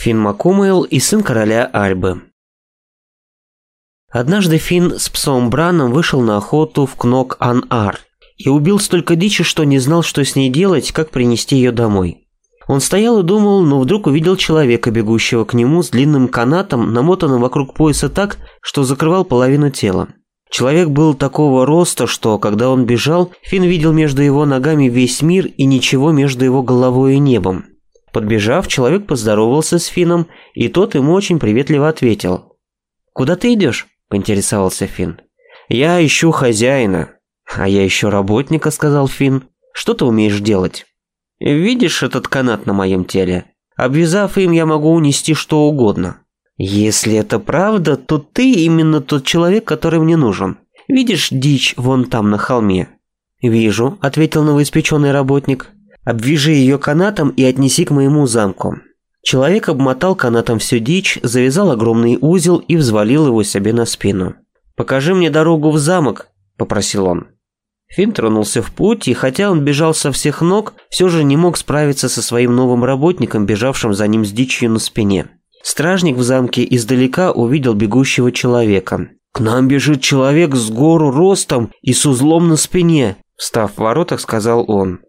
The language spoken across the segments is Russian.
Финн Макумайл и сын короля Альбы. Однажды Финн с псом Браном вышел на охоту в Кнок-Ан-Ар и убил столько дичи, что не знал, что с ней делать, как принести ее домой. Он стоял и думал, но вдруг увидел человека, бегущего к нему с длинным канатом, намотанным вокруг пояса так, что закрывал половину тела. Человек был такого роста, что, когда он бежал, Финн видел между его ногами весь мир и ничего между его головой и небом. Подбежав, человек поздоровался с Финном, и тот ему очень приветливо ответил. «Куда ты идешь?» – поинтересовался Финн. «Я ищу хозяина». «А я ищу работника», – сказал Финн. «Что ты умеешь делать?» «Видишь этот канат на моем теле? Обвязав им, я могу унести что угодно». «Если это правда, то ты именно тот человек, который мне нужен. Видишь дичь вон там на холме?» «Вижу», – ответил новоиспеченный работник. Обвяжи ее канатом и отнеси к моему замку». Человек обмотал канатом всю дичь, завязал огромный узел и взвалил его себе на спину. «Покажи мне дорогу в замок», – попросил он. Финн тронулся в путь, и хотя он бежал со всех ног, все же не мог справиться со своим новым работником, бежавшим за ним с дичью на спине. Стражник в замке издалека увидел бегущего человека. «К нам бежит человек с гору ростом и с узлом на спине», – встав в воротах, сказал он.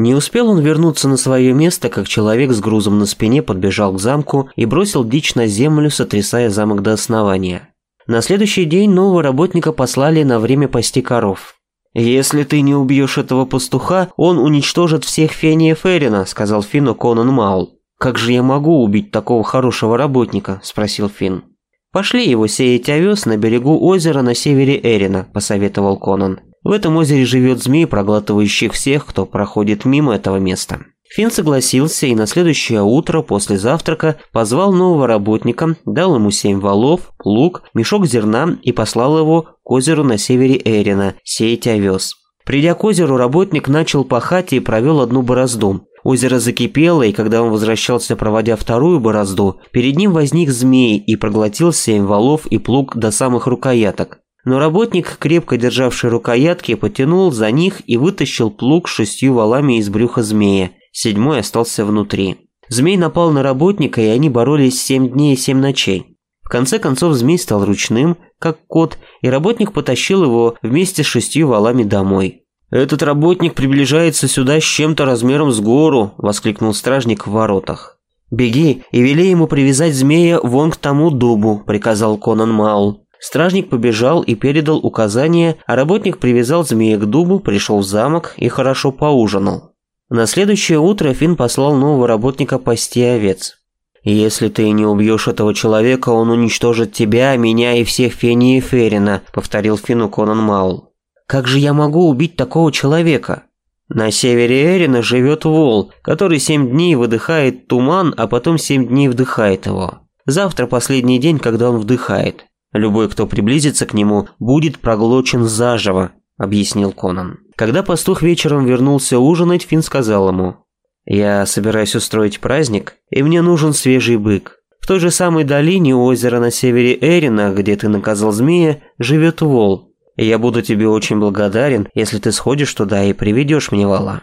Не успел он вернуться на свое место, как человек с грузом на спине подбежал к замку и бросил дичь на землю, сотрясая замок до основания. На следующий день нового работника послали на время пасти коров. «Если ты не убьешь этого пастуха, он уничтожит всех Фения Феррина», — сказал Фину Конан Маул. «Как же я могу убить такого хорошего работника?» — спросил Финн. «Пошли его сеять овес на берегу озера на севере Эрина», – посоветовал Конан. В этом озере живет змей, проглатывающих всех, кто проходит мимо этого места. Финн согласился и на следующее утро после завтрака позвал нового работника, дал ему семь валов, лук, мешок зерна и послал его к озеру на севере Эрина сеять овес. Придя к озеру, работник начал пахать и провел одну борозду. Озеро закипело, и когда он возвращался, проводя вторую борозду, перед ним возник змей и проглотил семь валов и плуг до самых рукояток но работник, крепко державший рукоятки, потянул за них и вытащил плуг шестью валами из брюха змея. Седьмой остался внутри. Змей напал на работника, и они боролись семь дней и семь ночей. В конце концов змей стал ручным, как кот, и работник потащил его вместе с шестью валами домой. «Этот работник приближается сюда с чем-то размером с гору!» – воскликнул стражник в воротах. «Беги и вели ему привязать змея вон к тому дубу», – приказал Конан Маул. Стражник побежал и передал указание, а работник привязал змея к дубу, пришел в замок и хорошо поужинал. На следующее утро Финн послал нового работника пасти овец. «Если ты не убьешь этого человека, он уничтожит тебя, меня и всех Фени и Ферина», — повторил Фину Конан Маул. «Как же я могу убить такого человека?» На севере Эрина живет вол, который семь дней выдыхает туман, а потом семь дней вдыхает его. Завтра последний день, когда он вдыхает. Любой, кто приблизится к нему, будет проглочен заживо, объяснил Конан. Когда пастух вечером вернулся ужинать, Финн сказал ему, «Я собираюсь устроить праздник, и мне нужен свежий бык. В той же самой долине у озера на севере Эрина, где ты наказал змея, живет вол. Я буду тебе очень благодарен, если ты сходишь туда и приведешь мне вала».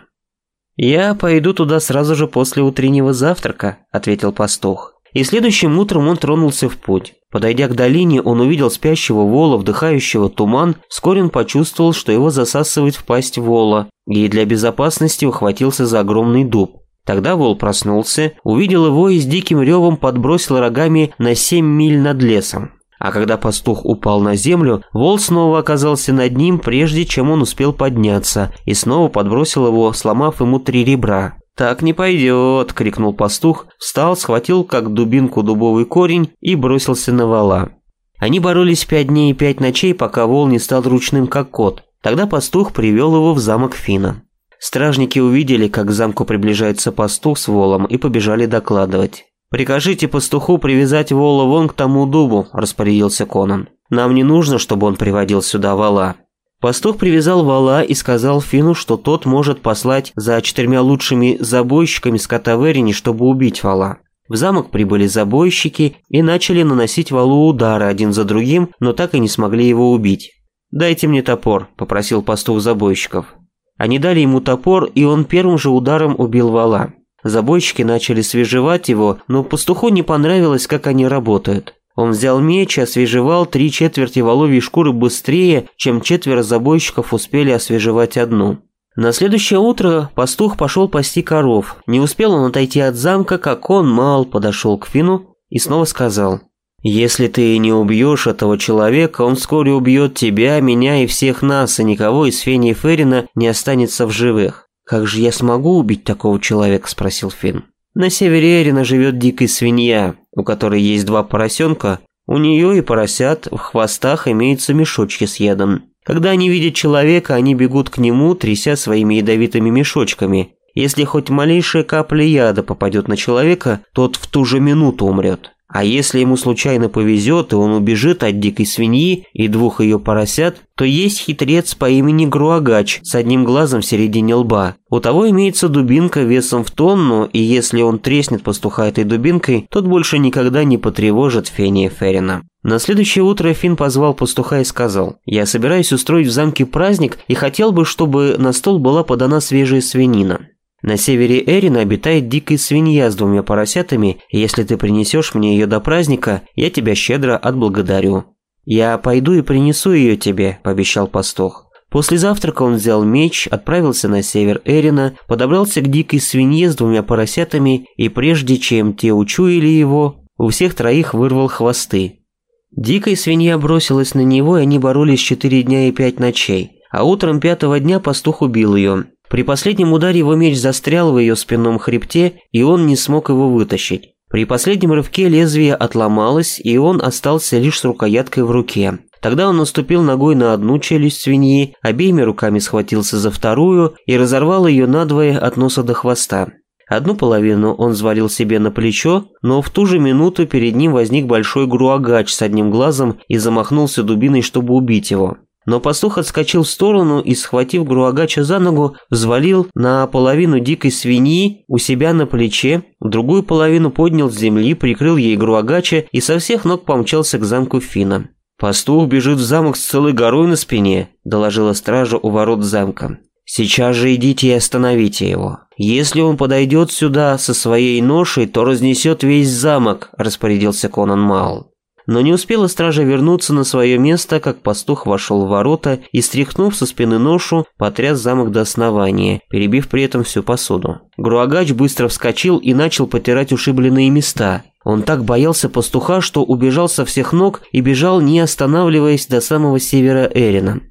«Я пойду туда сразу же после утреннего завтрака», – ответил пастух. И следующим утром он тронулся в путь. Подойдя к долине, он увидел спящего вола, вдыхающего туман. Вскоре он почувствовал, что его засасывает в пасть вола, и для безопасности ухватился за огромный дуб. Тогда вол проснулся, увидел его и с диким ревом подбросил рогами на семь миль над лесом. А когда пастух упал на землю, вол снова оказался над ним, прежде чем он успел подняться, и снова подбросил его, сломав ему три ребра. «Так не пойдет!» – крикнул пастух, встал, схватил как дубинку дубовый корень и бросился на вала. Они боролись пять дней и пять ночей, пока вол не стал ручным как кот. Тогда пастух привел его в замок Фина. Стражники увидели, как к замку приближается пастух с волом и побежали докладывать. «Прикажите пастуху привязать вола вон к тому дубу», – распорядился Конан. «Нам не нужно, чтобы он приводил сюда вала». Пастух привязал вала и сказал Фину, что тот может послать за четырьмя лучшими забойщиками с Катаверини, чтобы убить вала. В замок прибыли забойщики и начали наносить валу удары один за другим, но так и не смогли его убить. «Дайте мне топор», – попросил пастух забойщиков. Они дали ему топор, и он первым же ударом убил вала. Забойщики начали свежевать его, но пастуху не понравилось, как они работают. Он взял меч и освежевал три четверти воловьей шкуры быстрее, чем четверо забойщиков успели освежевать одну. На следующее утро пастух пошел пасти коров. Не успел он отойти от замка, как он мал подошел к Фину и снова сказал. «Если ты не убьешь этого человека, он вскоре убьет тебя, меня и всех нас, и никого из Фени и Ферина не останется в живых». «Как же я смогу убить такого человека?» – спросил Финн. На севере Эрина живет дикая свинья, у которой есть два поросенка. У нее и поросят в хвостах имеются мешочки с ядом. Когда они видят человека, они бегут к нему, тряся своими ядовитыми мешочками. Если хоть малейшая капля яда попадет на человека, тот в ту же минуту умрет. А если ему случайно повезет, и он убежит от дикой свиньи и двух ее поросят, то есть хитрец по имени Груагач с одним глазом в середине лба. У того имеется дубинка весом в тонну, и если он треснет пастуха этой дубинкой, тот больше никогда не потревожит Фения Ферина. На следующее утро Финн позвал пастуха и сказал, «Я собираюсь устроить в замке праздник и хотел бы, чтобы на стол была подана свежая свинина. На севере Эрина обитает дикая свинья с двумя поросятами, и если ты принесешь мне ее до праздника, я тебя щедро отблагодарю». «Я пойду и принесу ее тебе», – пообещал пастух. После завтрака он взял меч, отправился на север Эрина, подобрался к дикой свинье с двумя поросятами, и прежде чем те учуяли его, у всех троих вырвал хвосты. Дикая свинья бросилась на него, и они боролись четыре дня и пять ночей. А утром пятого дня пастух убил ее, при последнем ударе его меч застрял в ее спинном хребте, и он не смог его вытащить. При последнем рывке лезвие отломалось, и он остался лишь с рукояткой в руке. Тогда он наступил ногой на одну челюсть свиньи, обеими руками схватился за вторую и разорвал ее надвое от носа до хвоста. Одну половину он звалил себе на плечо, но в ту же минуту перед ним возник большой груагач с одним глазом и замахнулся дубиной, чтобы убить его но пастух отскочил в сторону и, схватив Груагача за ногу, взвалил на половину дикой свиньи у себя на плече, другую половину поднял с земли, прикрыл ей Груагача и со всех ног помчался к замку Фина. «Пастух бежит в замок с целой горой на спине», – доложила стража у ворот замка. «Сейчас же идите и остановите его. Если он подойдет сюда со своей ношей, то разнесет весь замок», – распорядился Конан Маул. Но не успела стража вернуться на свое место, как пастух вошел в ворота и, стряхнув со спины ношу, потряс замок до основания, перебив при этом всю посуду. Груагач быстро вскочил и начал потирать ушибленные места. Он так боялся пастуха, что убежал со всех ног и бежал, не останавливаясь до самого севера Эрина.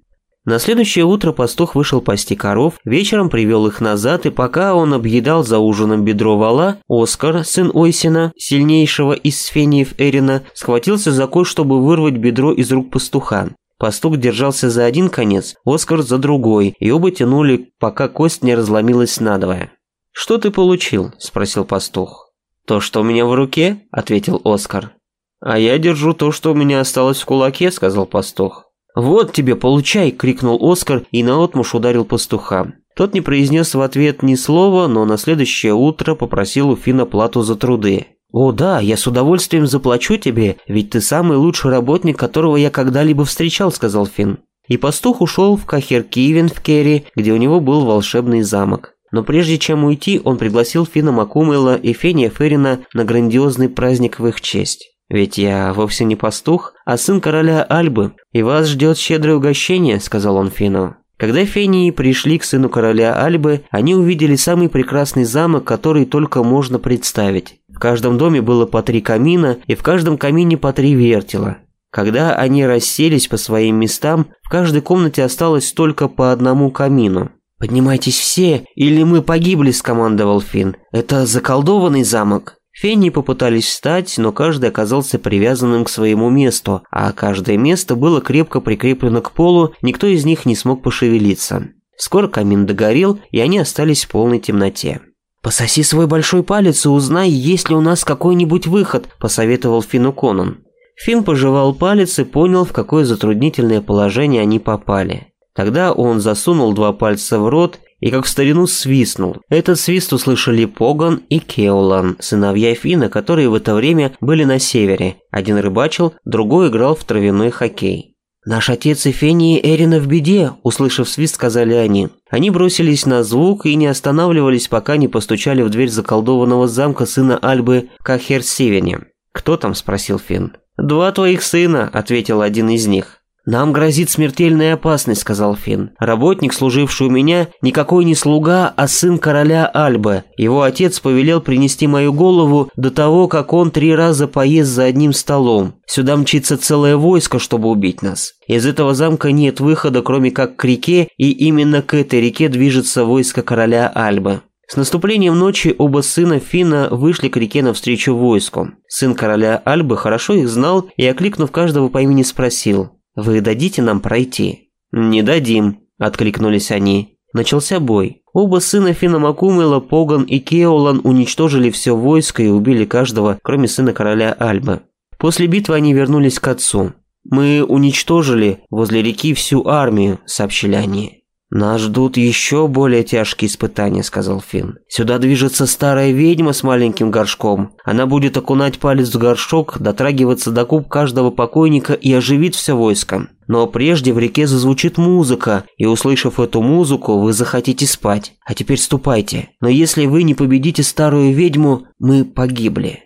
На следующее утро пастух вышел пасти коров, вечером привел их назад, и пока он объедал за ужином бедро вала, Оскар, сын Ойсина, сильнейшего из сфениев Эрина, схватился за кость, чтобы вырвать бедро из рук пастуха. Пастух держался за один конец, Оскар за другой, и оба тянули, пока кость не разломилась надвое. «Что ты получил?» – спросил пастух. «То, что у меня в руке?» – ответил Оскар. «А я держу то, что у меня осталось в кулаке», – сказал пастух. «Вот тебе, получай!» – крикнул Оскар и наотмашь ударил пастуха. Тот не произнес в ответ ни слова, но на следующее утро попросил у Фина плату за труды. «О да, я с удовольствием заплачу тебе, ведь ты самый лучший работник, которого я когда-либо встречал», – сказал Фин. И пастух ушел в Кахеркивен в Керри, где у него был волшебный замок. Но прежде чем уйти, он пригласил Фина Макумела и Фения Ферина на грандиозный праздник в их честь. «Ведь я вовсе не пастух, а сын короля Альбы, и вас ждет щедрое угощение», — сказал он Фину. Когда фении пришли к сыну короля Альбы, они увидели самый прекрасный замок, который только можно представить. В каждом доме было по три камина, и в каждом камине по три вертела. Когда они расселись по своим местам, в каждой комнате осталось только по одному камину. «Поднимайтесь все, или мы погибли», — скомандовал Фин. «Это заколдованный замок». Фени попытались встать, но каждый оказался привязанным к своему месту, а каждое место было крепко прикреплено к полу, никто из них не смог пошевелиться. Скоро камин догорел, и они остались в полной темноте. «Пососи свой большой палец и узнай, есть ли у нас какой-нибудь выход», – посоветовал Фину Конан. Фин пожевал палец и понял, в какое затруднительное положение они попали. Тогда он засунул два пальца в рот и как в старину свистнул. Этот свист услышали Поган и Кеолан, сыновья Фина, которые в это время были на севере. Один рыбачил, другой играл в травяной хоккей. «Наш отец и Фени и Эрина в беде», – услышав свист, сказали они. Они бросились на звук и не останавливались, пока не постучали в дверь заколдованного замка сына Альбы Кахерсивене. «Кто там?» – спросил Финн. «Два твоих сына», – ответил один из них. «Нам грозит смертельная опасность», — сказал Финн. «Работник, служивший у меня, никакой не слуга, а сын короля Альба. Его отец повелел принести мою голову до того, как он три раза поест за одним столом. Сюда мчится целое войско, чтобы убить нас. Из этого замка нет выхода, кроме как к реке, и именно к этой реке движется войско короля Альба». С наступлением ночи оба сына Фина вышли к реке навстречу войску. Сын короля Альбы хорошо их знал и, окликнув каждого по имени, спросил – вы дадите нам пройти?» «Не дадим», – откликнулись они. Начался бой. Оба сына Фина Макумела, Поган и Кеолан уничтожили все войско и убили каждого, кроме сына короля Альба. После битвы они вернулись к отцу. «Мы уничтожили возле реки всю армию», – сообщили они. «Нас ждут еще более тяжкие испытания», — сказал Финн. «Сюда движется старая ведьма с маленьким горшком. Она будет окунать палец в горшок, дотрагиваться до куб каждого покойника и оживит все войско. Но прежде в реке зазвучит музыка, и услышав эту музыку, вы захотите спать. А теперь ступайте. Но если вы не победите старую ведьму, мы погибли».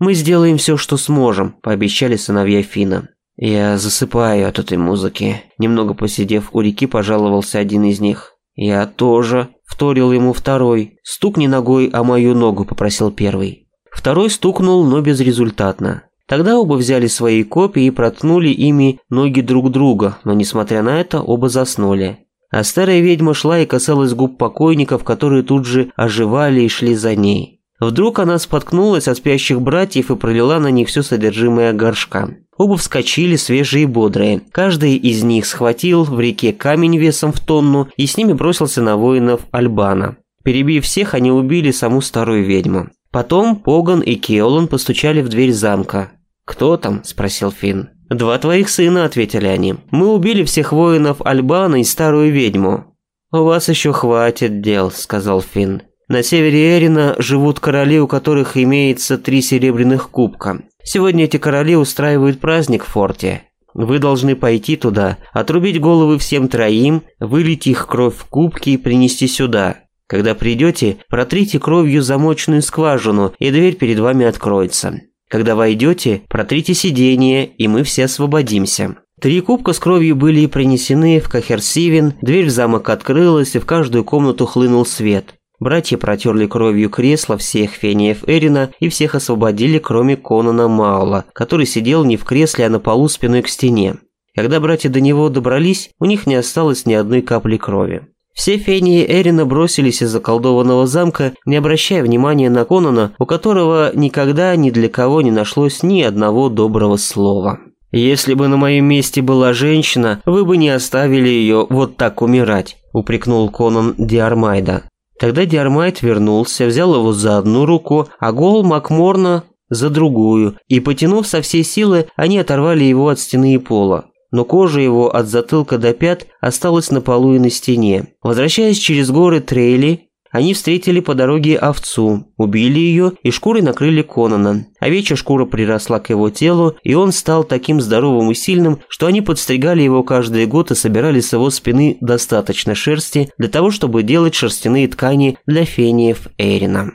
«Мы сделаем все, что сможем», – пообещали сыновья Фина. «Я засыпаю от этой музыки», – немного посидев у реки, пожаловался один из них. «Я тоже», – вторил ему второй. «Стукни ногой о мою ногу», – попросил первый. Второй стукнул, но безрезультатно. Тогда оба взяли свои копии и проткнули ими ноги друг друга, но, несмотря на это, оба заснули. А старая ведьма шла и касалась губ покойников, которые тут же оживали и шли за ней. Вдруг она споткнулась от спящих братьев и пролила на них все содержимое горшка. Оба вскочили свежие и бодрые. Каждый из них схватил в реке камень весом в тонну и с ними бросился на воинов Альбана. Перебив всех, они убили саму старую ведьму. Потом Поган и Кеолан постучали в дверь замка. «Кто там?» – спросил Финн. «Два твоих сына», – ответили они. «Мы убили всех воинов Альбана и старую ведьму». «У вас еще хватит дел», – сказал Финн. На севере Эрина живут короли, у которых имеется три серебряных кубка. Сегодня эти короли устраивают праздник в форте. Вы должны пойти туда, отрубить головы всем троим, вылить их кровь в кубки и принести сюда. Когда придете, протрите кровью замочную скважину, и дверь перед вами откроется. Когда войдете, протрите сиденье, и мы все освободимся. Три кубка с кровью были принесены в Кахерсивин, дверь в замок открылась, и в каждую комнату хлынул свет. Братья протерли кровью кресло всех фениев Эрина и всех освободили, кроме Конана Маула, который сидел не в кресле, а на полу спиной к стене. Когда братья до него добрались, у них не осталось ни одной капли крови. Все фении Эрина бросились из заколдованного замка, не обращая внимания на Конана, у которого никогда ни для кого не нашлось ни одного доброго слова. «Если бы на моем месте была женщина, вы бы не оставили ее вот так умирать», – упрекнул Конан Диармайда. Тогда Диармайт вернулся, взял его за одну руку, а Гол Макморна за другую, и, потянув со всей силы, они оторвали его от стены и пола. Но кожа его от затылка до пят осталась на полу и на стене. Возвращаясь через горы Трейли, они встретили по дороге овцу, убили ее и шкурой накрыли Конона. Овечья шкура приросла к его телу, и он стал таким здоровым и сильным, что они подстригали его каждый год и собирали с его спины достаточно шерсти для того, чтобы делать шерстяные ткани для фениев Эрина.